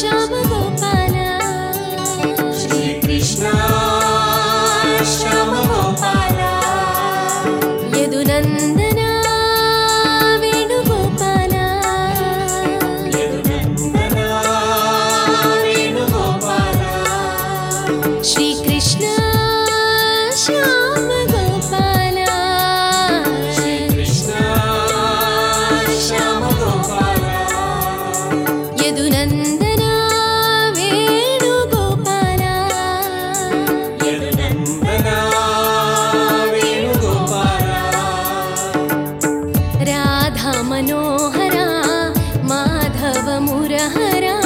श्रीकृष्ण श्याम गोपाल श्रीकृष्ण श्याम गोपाल यदुनन्दन हरा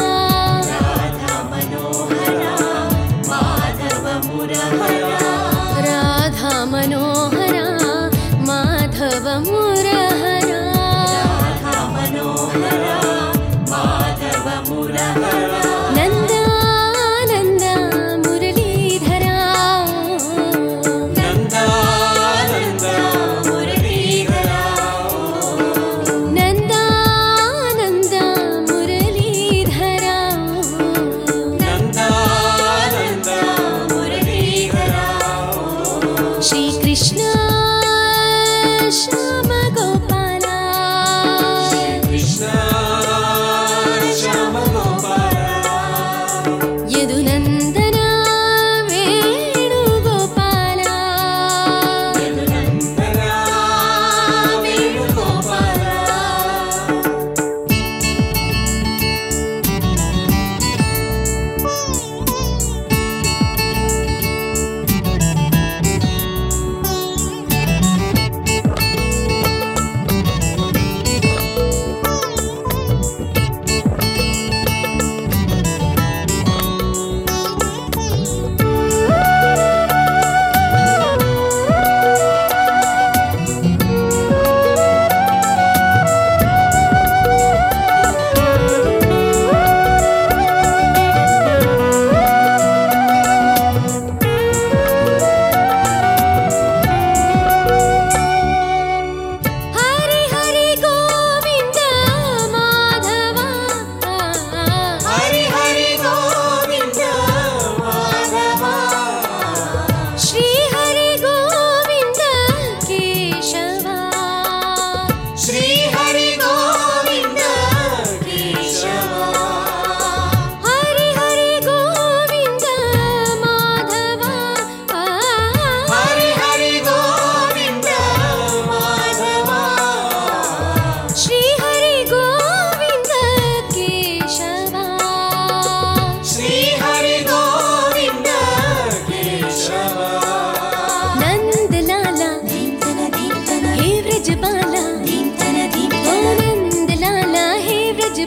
श्रीकृष्ण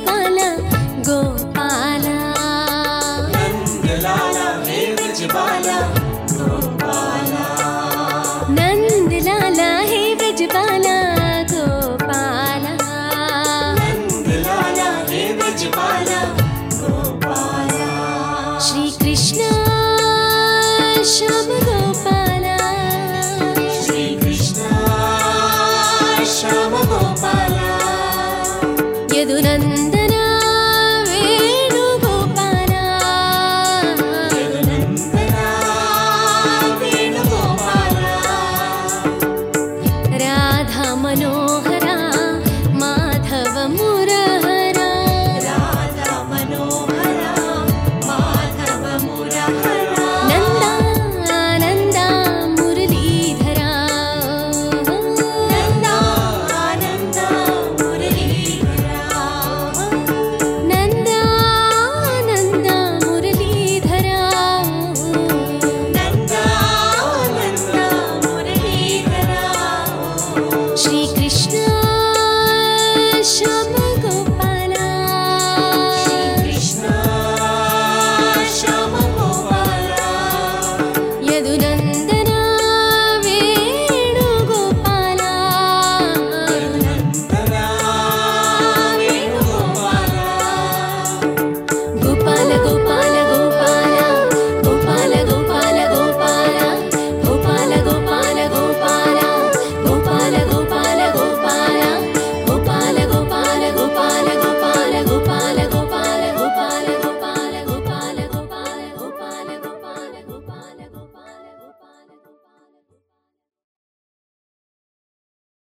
वाला